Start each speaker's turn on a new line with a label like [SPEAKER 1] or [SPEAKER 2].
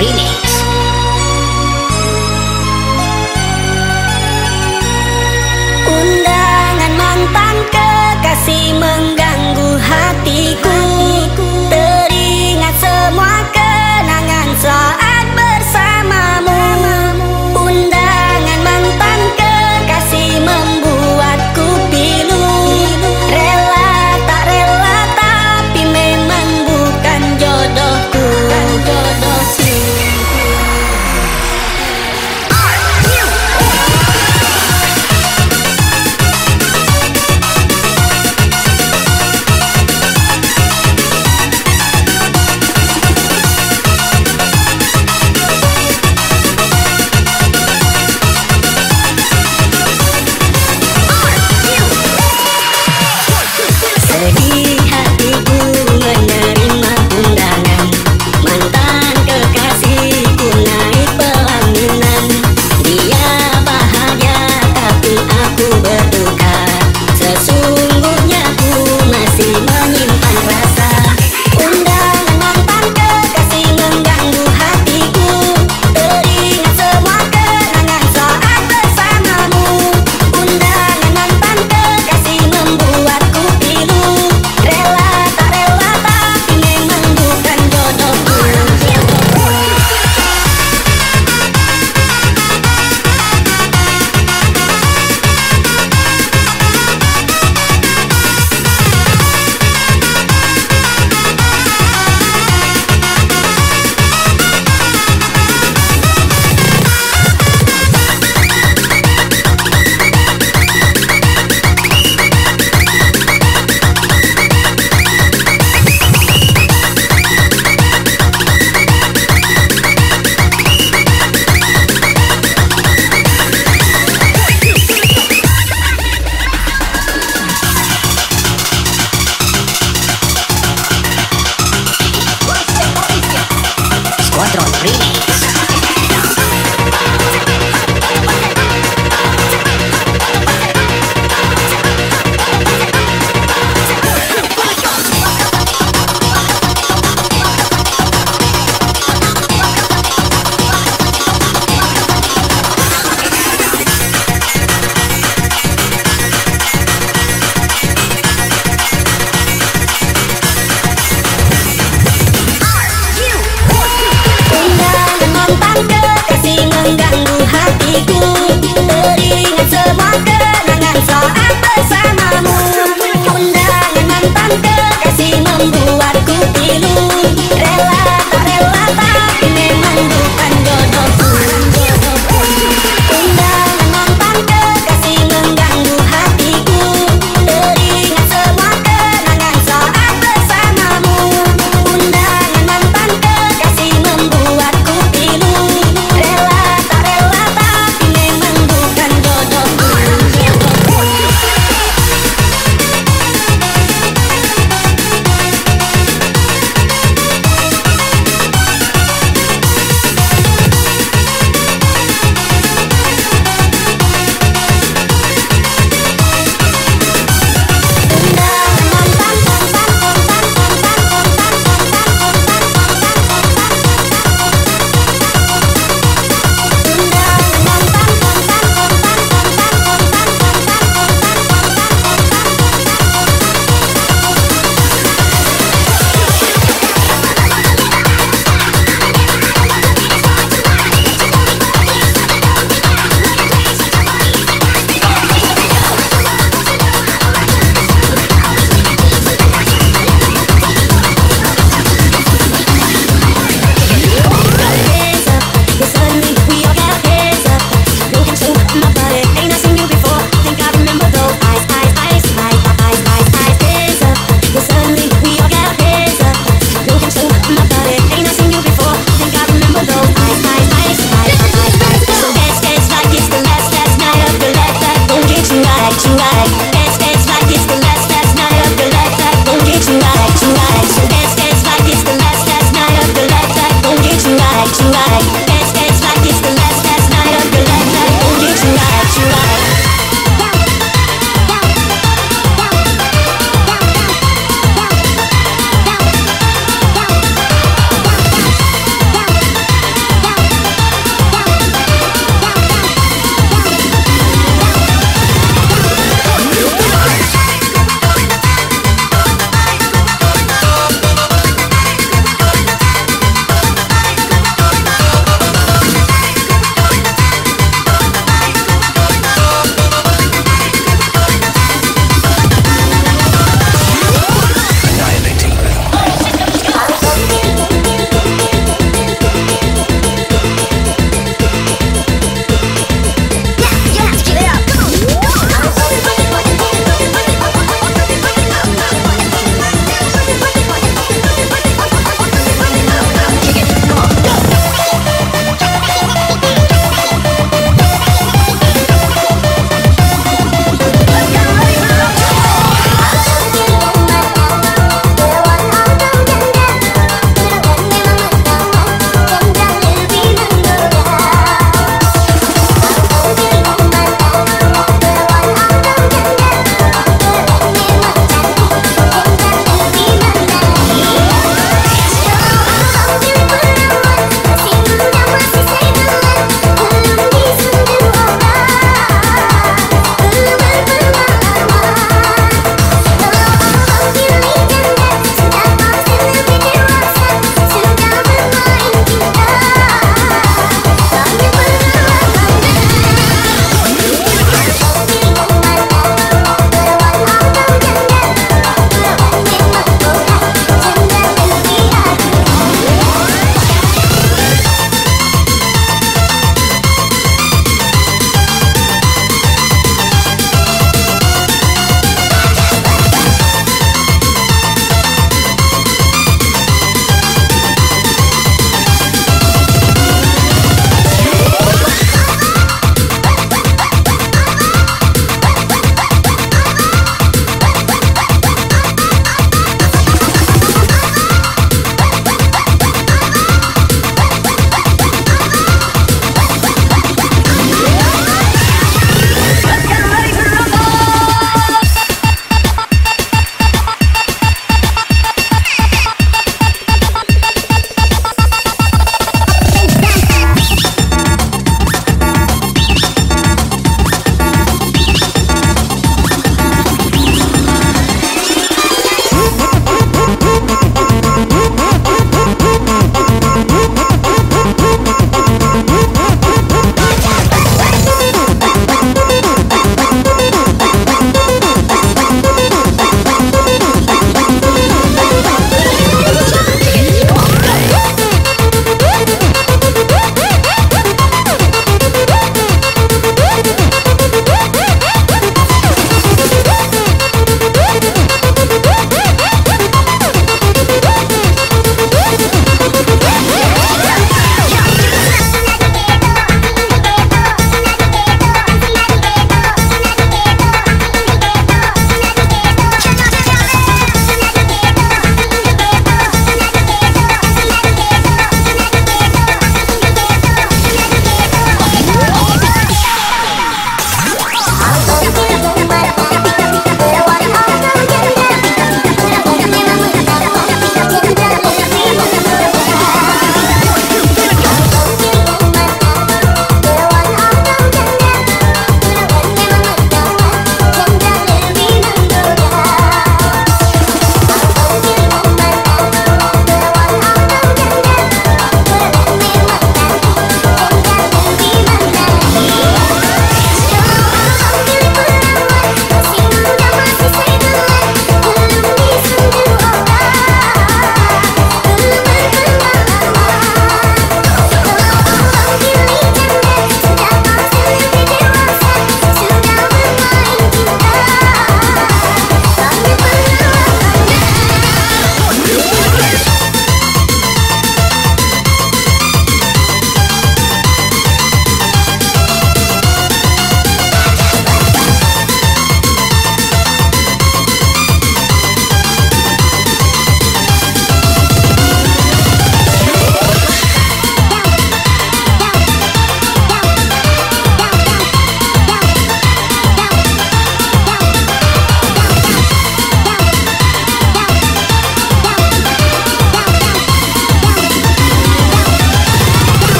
[SPEAKER 1] really?